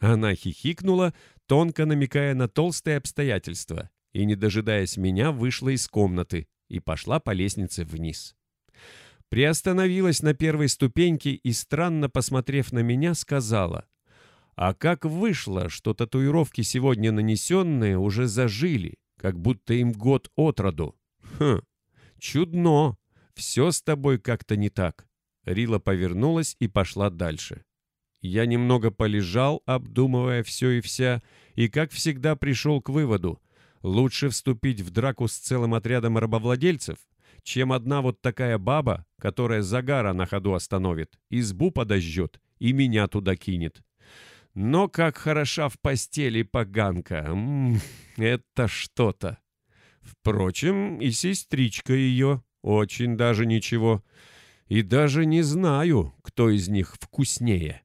A: Она хихикнула, тонко намекая на толстые обстоятельства, и, не дожидаясь меня, вышла из комнаты и пошла по лестнице вниз. Приостановилась на первой ступеньке и, странно посмотрев на меня, сказала, «А как вышло, что татуировки, сегодня нанесенные, уже зажили, как будто им год от роду? Хм, чудно, все с тобой как-то не так». Рила повернулась и пошла дальше. Я немного полежал, обдумывая все и вся, и, как всегда, пришел к выводу. Лучше вступить в драку с целым отрядом рабовладельцев, чем одна вот такая баба, которая загара на ходу остановит, избу подожжет и меня туда кинет. Но как хороша в постели поганка. М -м, это что-то. Впрочем, и сестричка ее очень даже ничего и даже не знаю, кто из них вкуснее.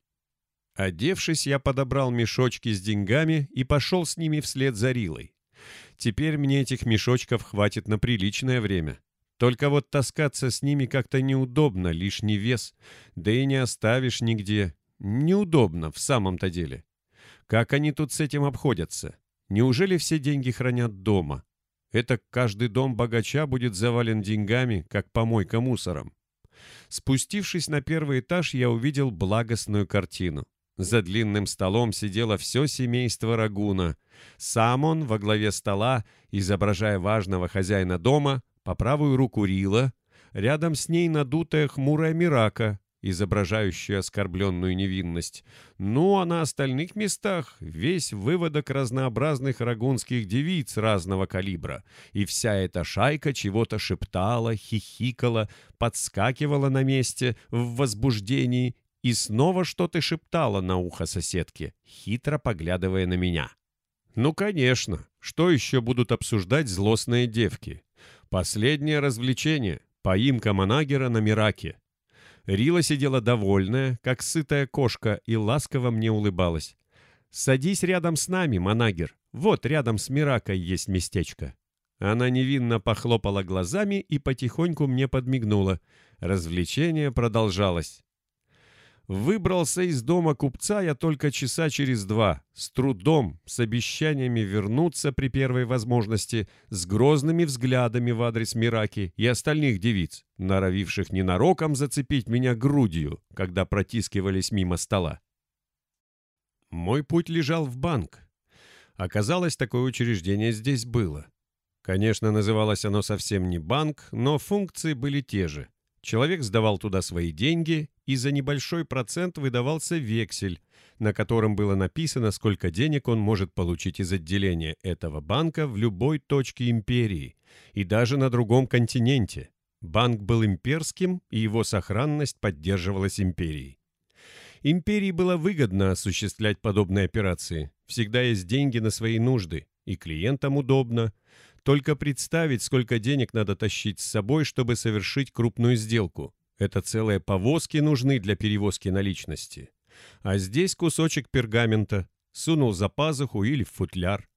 A: Одевшись, я подобрал мешочки с деньгами и пошел с ними вслед за Рилой. Теперь мне этих мешочков хватит на приличное время. Только вот таскаться с ними как-то неудобно, лишний вес, да и не оставишь нигде. Неудобно в самом-то деле. Как они тут с этим обходятся? Неужели все деньги хранят дома? Это каждый дом богача будет завален деньгами, как помойка мусором. Спустившись на первый этаж, я увидел благостную картину. За длинным столом сидело все семейство Рагуна. Сам он во главе стола, изображая важного хозяина дома, по правую руку Рила, рядом с ней надутая хмурая Мирака, изображающую оскорбленную невинность. Ну, а на остальных местах весь выводок разнообразных рагунских девиц разного калибра. И вся эта шайка чего-то шептала, хихикала, подскакивала на месте в возбуждении и снова что-то шептала на ухо соседке, хитро поглядывая на меня. Ну, конечно, что еще будут обсуждать злостные девки? Последнее развлечение — поимка Манагера на Мираке. Рила сидела довольная, как сытая кошка, и ласково мне улыбалась. «Садись рядом с нами, Манагер. Вот рядом с Миракой есть местечко». Она невинно похлопала глазами и потихоньку мне подмигнула. Развлечение продолжалось. Выбрался из дома купца я только часа через два, с трудом, с обещаниями вернуться при первой возможности, с грозными взглядами в адрес Мираки и остальных девиц, норовивших ненароком зацепить меня грудью, когда протискивались мимо стола. Мой путь лежал в банк. Оказалось, такое учреждение здесь было. Конечно, называлось оно совсем не банк, но функции были те же. Человек сдавал туда свои деньги, и за небольшой процент выдавался вексель, на котором было написано, сколько денег он может получить из отделения этого банка в любой точке империи и даже на другом континенте. Банк был имперским, и его сохранность поддерживалась империей. Империи было выгодно осуществлять подобные операции. Всегда есть деньги на свои нужды, и клиентам удобно – только представить, сколько денег надо тащить с собой, чтобы совершить крупную сделку. Это целые повозки нужны для перевозки наличности. А здесь кусочек пергамента. Сунул за пазуху или в футляр.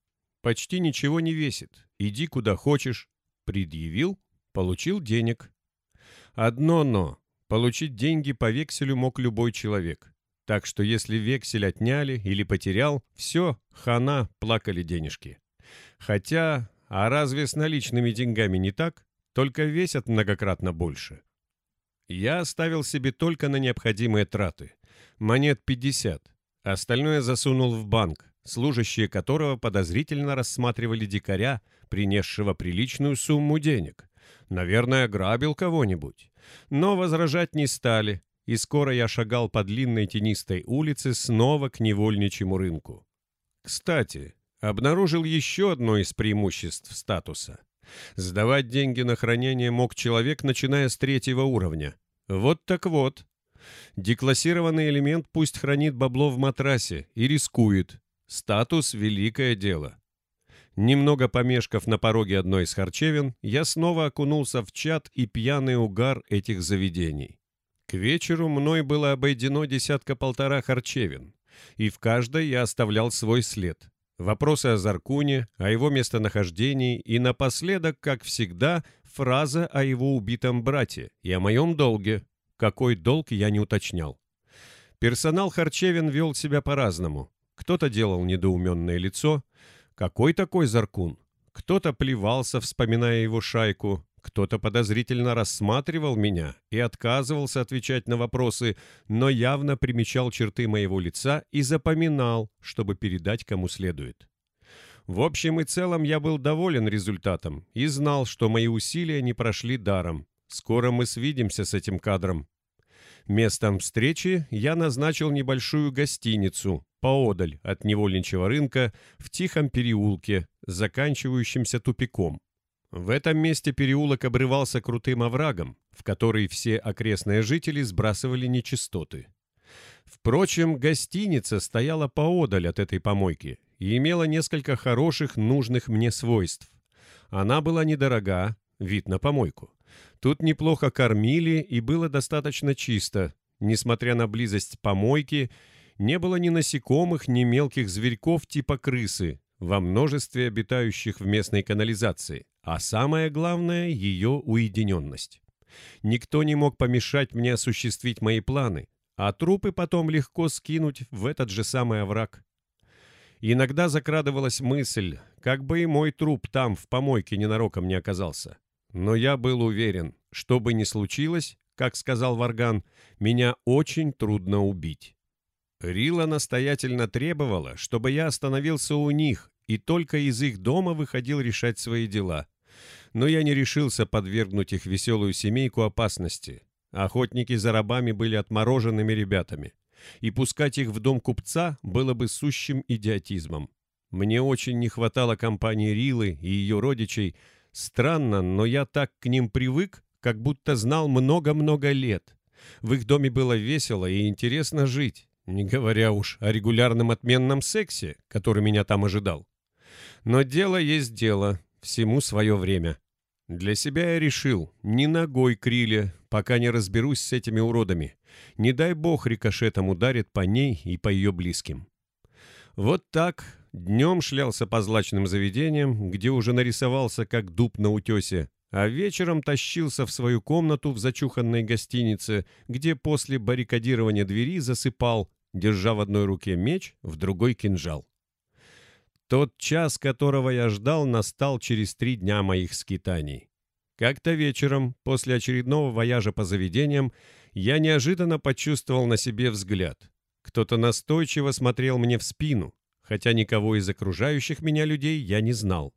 A: Почти ничего не весит. Иди куда хочешь. Предъявил, получил денег. Одно «но». Получить деньги по векселю мог любой человек. Так что если вексель отняли или потерял, все, хана, плакали денежки. Хотя а разве с наличными деньгами не так? Только весят многократно больше. Я оставил себе только на необходимые траты. Монет 50. Остальное засунул в банк, служащие которого подозрительно рассматривали дикаря, принесшего приличную сумму денег. Наверное, грабил кого-нибудь. Но возражать не стали, и скоро я шагал по длинной тенистой улице снова к невольничьему рынку. Кстати, обнаружил еще одно из преимуществ статуса. Сдавать деньги на хранение мог человек, начиная с третьего уровня. Вот так вот. Деклассированный элемент пусть хранит бабло в матрасе и рискует. Статус — великое дело. Немного помешкав на пороге одной из харчевин, я снова окунулся в чат и пьяный угар этих заведений. К вечеру мной было обойдено десятка-полтора харчевин, и в каждой я оставлял свой след. Вопросы о Заркуне, о его местонахождении и напоследок, как всегда, фраза о его убитом брате и о моем долге. Какой долг, я не уточнял. Персонал Харчевин вел себя по-разному. Кто-то делал недоуменное лицо. Какой такой Заркун? Кто-то плевался, вспоминая его шайку. Кто-то подозрительно рассматривал меня и отказывался отвечать на вопросы, но явно примечал черты моего лица и запоминал, чтобы передать кому следует. В общем и целом я был доволен результатом и знал, что мои усилия не прошли даром. Скоро мы свидимся с этим кадром. Местом встречи я назначил небольшую гостиницу поодаль от невольничьего рынка в тихом переулке, заканчивающемся тупиком. В этом месте переулок обрывался крутым оврагом, в который все окрестные жители сбрасывали нечистоты. Впрочем, гостиница стояла поодаль от этой помойки и имела несколько хороших, нужных мне свойств. Она была недорога, вид на помойку. Тут неплохо кормили и было достаточно чисто. Несмотря на близость помойки, не было ни насекомых, ни мелких зверьков типа крысы, во множестве обитающих в местной канализации а самое главное — ее уединенность. Никто не мог помешать мне осуществить мои планы, а трупы потом легко скинуть в этот же самый овраг. Иногда закрадывалась мысль, как бы и мой труп там, в помойке, ненароком не оказался. Но я был уверен, что бы ни случилось, как сказал Варган, меня очень трудно убить. Рила настоятельно требовала, чтобы я остановился у них и только из их дома выходил решать свои дела но я не решился подвергнуть их веселую семейку опасности. Охотники за рабами были отмороженными ребятами, и пускать их в дом купца было бы сущим идиотизмом. Мне очень не хватало компании Рилы и ее родичей. Странно, но я так к ним привык, как будто знал много-много лет. В их доме было весело и интересно жить, не говоря уж о регулярном отменном сексе, который меня там ожидал. Но дело есть дело, Всему свое время. Для себя я решил, ни ногой криле, пока не разберусь с этими уродами. Не дай бог рикошетом ударит по ней и по ее близким. Вот так днем шлялся по злачным заведениям, где уже нарисовался как дуб на утесе, а вечером тащился в свою комнату в зачуханной гостинице, где после баррикадирования двери засыпал, держа в одной руке меч, в другой кинжал. Тот час, которого я ждал, настал через три дня моих скитаний. Как-то вечером, после очередного вояжа по заведениям, я неожиданно почувствовал на себе взгляд. Кто-то настойчиво смотрел мне в спину, хотя никого из окружающих меня людей я не знал.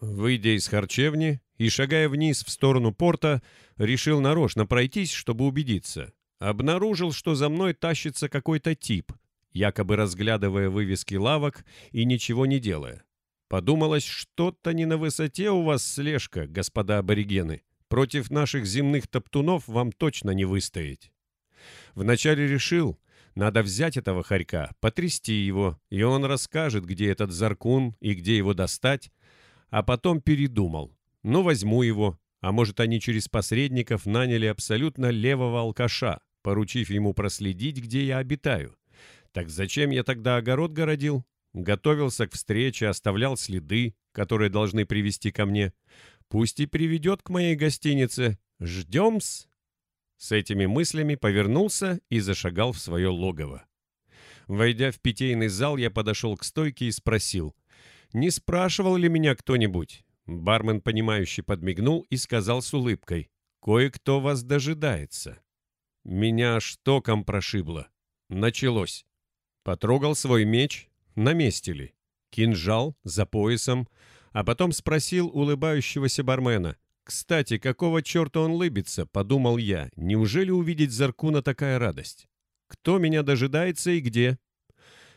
A: Выйдя из харчевни и шагая вниз в сторону порта, решил нарочно пройтись, чтобы убедиться. Обнаружил, что за мной тащится какой-то тип, якобы разглядывая вывески лавок и ничего не делая. Подумалось, что-то не на высоте у вас слежка, господа аборигены. Против наших земных топтунов вам точно не выстоять. Вначале решил, надо взять этого хорька, потрясти его, и он расскажет, где этот заркун и где его достать, а потом передумал. Ну, возьму его, а может, они через посредников наняли абсолютно левого алкаша, поручив ему проследить, где я обитаю. Так зачем я тогда огород городил? Готовился к встрече, оставлял следы, которые должны привести ко мне. Пусть и приведет к моей гостинице. Ждем-с. С этими мыслями повернулся и зашагал в свое логово. Войдя в питейный зал, я подошел к стойке и спросил, не спрашивал ли меня кто-нибудь. Бармен, понимающий, подмигнул и сказал с улыбкой, «Кое-кто вас дожидается». Меня штоком прошибло. Началось. Потрогал свой меч, на месте ли. Кинжал за поясом, а потом спросил улыбающегося бармена. «Кстати, какого черта он лыбится?» — подумал я. «Неужели увидеть Заркуна такая радость? Кто меня дожидается и где?»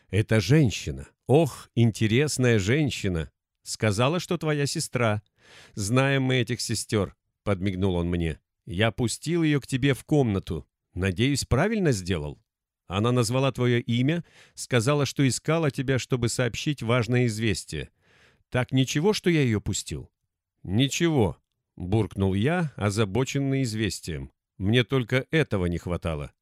A: «Это женщина. Ох, интересная женщина. Сказала, что твоя сестра. Знаем мы этих сестер», — подмигнул он мне. «Я пустил ее к тебе в комнату. Надеюсь, правильно сделал?» Она назвала твое имя, сказала, что искала тебя, чтобы сообщить важное известие. Так ничего, что я ее пустил?» «Ничего», — буркнул я, озабоченный известием. «Мне только этого не хватало».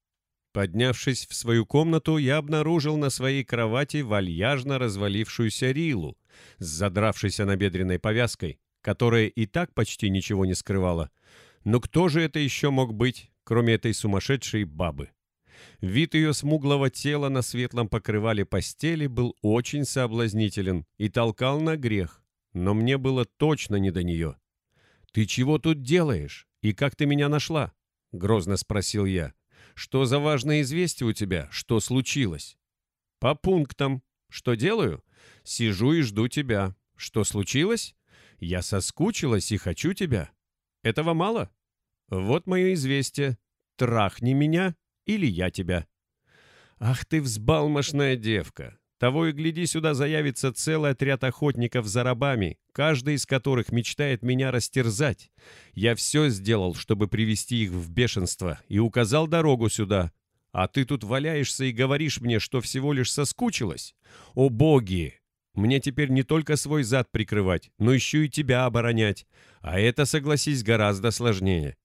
A: Поднявшись в свою комнату, я обнаружил на своей кровати вальяжно развалившуюся Рилу с задравшейся набедренной повязкой, которая и так почти ничего не скрывала. Но кто же это еще мог быть, кроме этой сумасшедшей бабы? Вид ее смуглого тела на светлом покрывале постели был очень соблазнителен и толкал на грех, но мне было точно не до нее. «Ты чего тут делаешь? И как ты меня нашла?» — грозно спросил я. «Что за важное известие у тебя? Что случилось?» «По пунктам. Что делаю? Сижу и жду тебя. Что случилось? Я соскучилась и хочу тебя. Этого мало? Вот мое известие. Трахни меня, или я тебя. Ах ты взбалмошная девка! Того и гляди, сюда заявится целый отряд охотников за рабами, каждый из которых мечтает меня растерзать. Я все сделал, чтобы привести их в бешенство, и указал дорогу сюда. А ты тут валяешься и говоришь мне, что всего лишь соскучилась? О боги! Мне теперь не только свой зад прикрывать, но еще и тебя оборонять. А это, согласись, гораздо сложнее.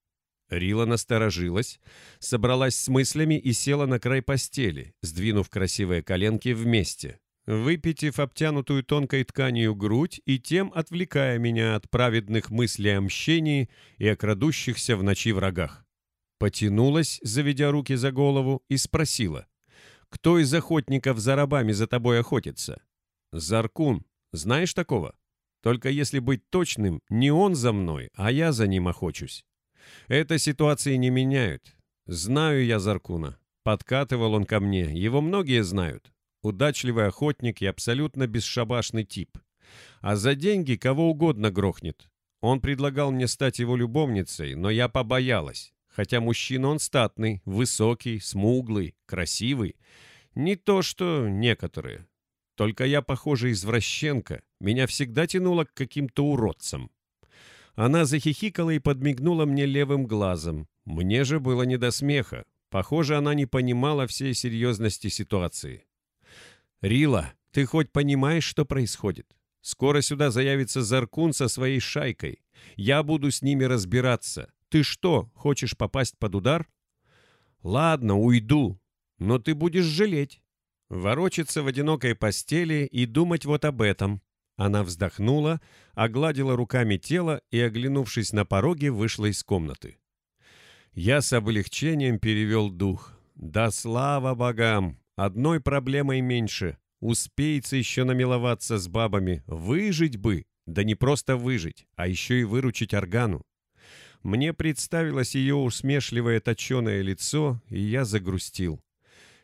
A: Рила насторожилась, собралась с мыслями и села на край постели, сдвинув красивые коленки вместе, выпитив обтянутую тонкой тканью грудь и тем отвлекая меня от праведных мыслей о мщении и о крадущихся в ночи врагах. Потянулась, заведя руки за голову, и спросила, «Кто из охотников за рабами за тобой охотится?» «Заркун. Знаешь такого? Только если быть точным, не он за мной, а я за ним охочусь». Это ситуации не меняют. Знаю я Заркуна. Подкатывал он ко мне, его многие знают. Удачливый охотник и абсолютно бесшабашный тип. А за деньги кого угодно грохнет. Он предлагал мне стать его любовницей, но я побоялась. Хотя мужчина он статный, высокий, смуглый, красивый. Не то, что некоторые. Только я, похоже, извращенка. Меня всегда тянуло к каким-то уродцам. Она захихикала и подмигнула мне левым глазом. Мне же было не до смеха. Похоже, она не понимала всей серьезности ситуации. «Рила, ты хоть понимаешь, что происходит? Скоро сюда заявится Заркун со своей шайкой. Я буду с ними разбираться. Ты что, хочешь попасть под удар?» «Ладно, уйду, но ты будешь жалеть. Ворочаться в одинокой постели и думать вот об этом. Она вздохнула, огладила руками тело и, оглянувшись на пороге, вышла из комнаты. Я с облегчением перевел дух. Да слава богам! Одной проблемой меньше. Успеется еще намиловаться с бабами. Выжить бы! Да не просто выжить, а еще и выручить органу. Мне представилось ее усмешливое точеное лицо, и я загрустил.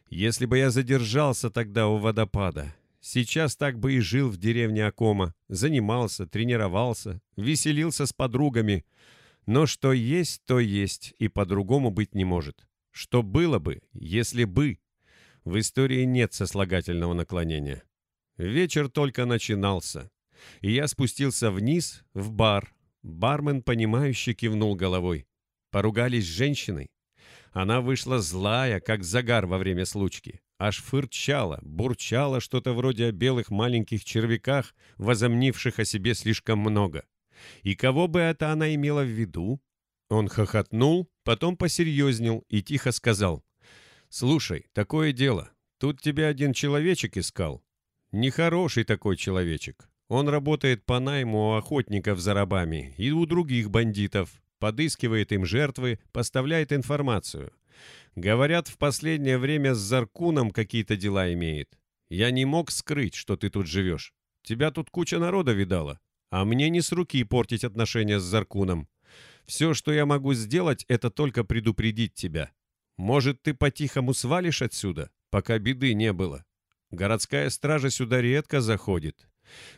A: Если бы я задержался тогда у водопада, сейчас так бы и жил в деревне Акома, занимался, тренировался, веселился с подругами. Но что есть, то есть, и по-другому быть не может. Что было бы, если бы? В истории нет сослагательного наклонения. Вечер только начинался, и я спустился вниз, в бар. Бармен, понимающе кивнул головой. Поругались с женщиной. Она вышла злая, как загар во время случки. Аж фырчала, бурчала что-то вроде о белых маленьких червяках, возомнивших о себе слишком много. И кого бы это она имела в виду? Он хохотнул, потом посерьезнел и тихо сказал. «Слушай, такое дело. Тут тебя один человечек искал. Нехороший такой человечек. Он работает по найму у охотников за рабами и у других бандитов, подыскивает им жертвы, поставляет информацию. Говорят, в последнее время с Заркуном какие-то дела имеет. Я не мог скрыть, что ты тут живешь. Тебя тут куча народа видала. А мне не с руки портить отношения с Заркуном. Все, что я могу сделать, это только предупредить тебя. Может, ты по-тихому свалишь отсюда, пока беды не было. Городская стража сюда редко заходит.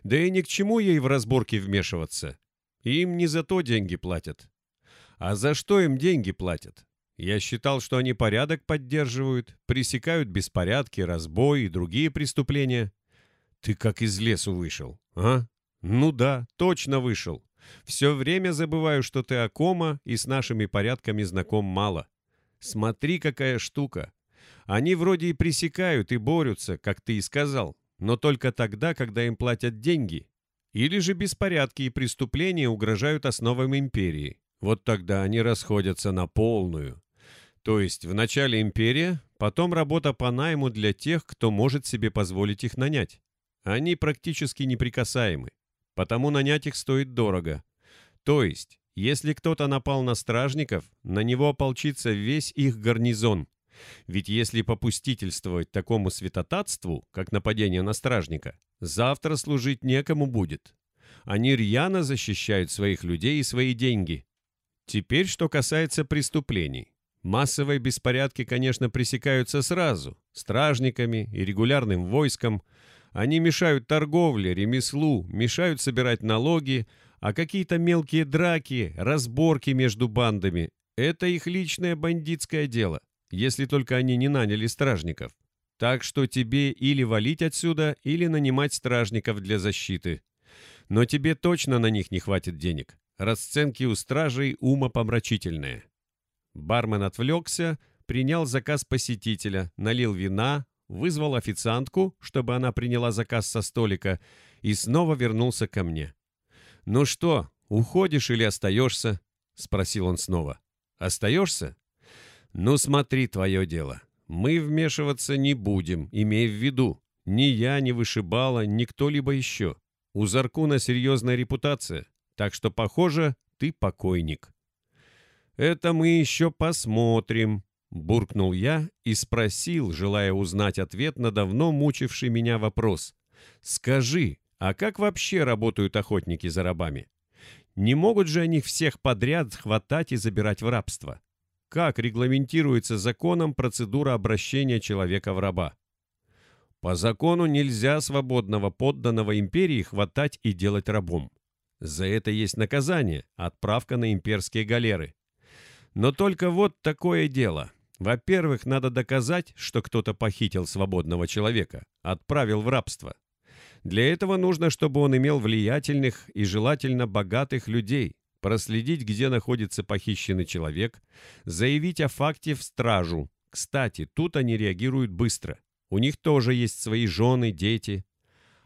A: Да и ни к чему ей в разборке вмешиваться. Им не за то деньги платят. А за что им деньги платят? Я считал, что они порядок поддерживают, пресекают беспорядки, разбой и другие преступления. Ты как из лесу вышел, а? Ну да, точно вышел. Все время забываю, что ты Акома и с нашими порядками знаком мало. Смотри, какая штука. Они вроде и пресекают, и борются, как ты и сказал, но только тогда, когда им платят деньги. Или же беспорядки и преступления угрожают основам империи. Вот тогда они расходятся на полную. То есть вначале империя, потом работа по найму для тех, кто может себе позволить их нанять. Они практически неприкасаемы. Потому нанять их стоит дорого. То есть, если кто-то напал на стражников, на него ополчится весь их гарнизон. Ведь если попустительствовать такому святотатству, как нападение на стражника, завтра служить некому будет. Они рьяно защищают своих людей и свои деньги. Теперь, что касается преступлений. Массовые беспорядки, конечно, пресекаются сразу, стражниками и регулярным войском, они мешают торговле, ремеслу, мешают собирать налоги, а какие-то мелкие драки, разборки между бандами – это их личное бандитское дело, если только они не наняли стражников. Так что тебе или валить отсюда, или нанимать стражников для защиты. Но тебе точно на них не хватит денег. Расценки у стражей умопомрачительные. Бармен отвлекся, принял заказ посетителя, налил вина, вызвал официантку, чтобы она приняла заказ со столика, и снова вернулся ко мне. «Ну что, уходишь или остаешься?» — спросил он снова. «Остаешься?» «Ну смотри, твое дело. Мы вмешиваться не будем, имей в виду. Ни я, ни вышибала, ни кто-либо еще. У Заркуна серьезная репутация, так что, похоже, ты покойник». «Это мы еще посмотрим», Буркнул я и спросил, желая узнать ответ на давно мучивший меня вопрос. «Скажи, а как вообще работают охотники за рабами? Не могут же они всех подряд хватать и забирать в рабство? Как регламентируется законом процедура обращения человека в раба? По закону нельзя свободного подданного империи хватать и делать рабом. За это есть наказание – отправка на имперские галеры. Но только вот такое дело – во-первых, надо доказать, что кто-то похитил свободного человека, отправил в рабство. Для этого нужно, чтобы он имел влиятельных и желательно богатых людей, проследить, где находится похищенный человек, заявить о факте в стражу. Кстати, тут они реагируют быстро. У них тоже есть свои жены, дети.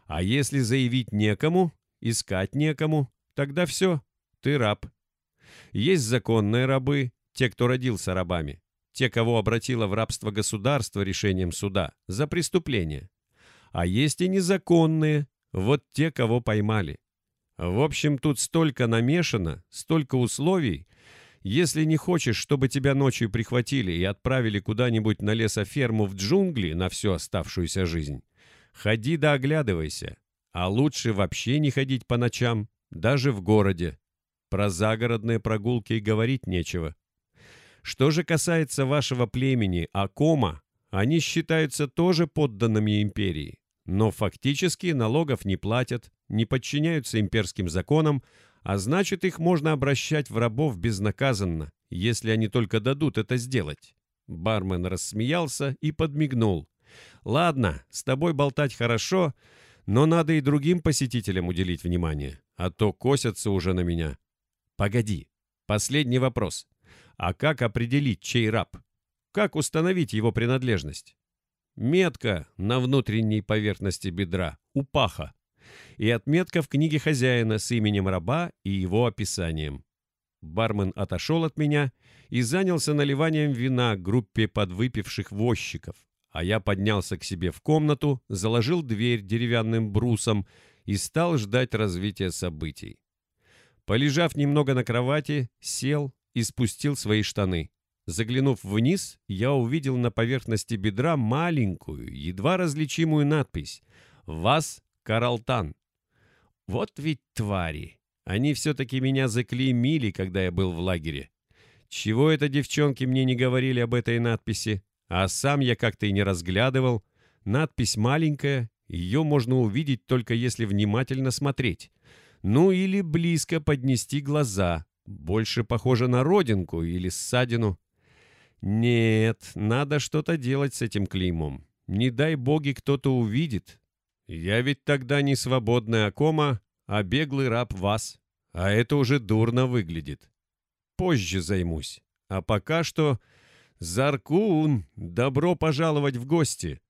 A: А если заявить некому, искать некому, тогда все, ты раб. Есть законные рабы, те, кто родился рабами те, кого обратило в рабство государство решением суда за преступление. А есть и незаконные, Вот те, кого поймали. В общем, тут столько намешано, столько условий. Если не хочешь, чтобы тебя ночью прихватили и отправили куда-нибудь на лесоферму в джунгли на всю оставшуюся жизнь, ходи да оглядывайся. А лучше вообще не ходить по ночам, даже в городе. Про загородные прогулки и говорить нечего. Что же касается вашего племени Акома, они считаются тоже подданными империи, но фактически налогов не платят, не подчиняются имперским законам, а значит, их можно обращать в рабов безнаказанно, если они только дадут это сделать. Бармен рассмеялся и подмигнул. «Ладно, с тобой болтать хорошо, но надо и другим посетителям уделить внимание, а то косятся уже на меня». «Погоди, последний вопрос. А как определить, чей раб? Как установить его принадлежность? Метка на внутренней поверхности бедра, у паха. И отметка в книге хозяина с именем раба и его описанием. Бармен отошел от меня и занялся наливанием вина группе подвыпивших возчиков, а я поднялся к себе в комнату, заложил дверь деревянным брусом и стал ждать развития событий. Полежав немного на кровати, сел и спустил свои штаны. Заглянув вниз, я увидел на поверхности бедра маленькую, едва различимую надпись «Вас, Каралтан». Вот ведь твари! Они все-таки меня заклеймили, когда я был в лагере. Чего это девчонки мне не говорили об этой надписи? А сам я как-то и не разглядывал. Надпись маленькая, ее можно увидеть только если внимательно смотреть. Ну или близко поднести глаза. Больше похоже на родинку или ссадину. Нет, надо что-то делать с этим клеймом. Не дай боги кто-то увидит. Я ведь тогда не свободная кома, а беглый раб вас. А это уже дурно выглядит. Позже займусь. А пока что... Заркун, добро пожаловать в гости.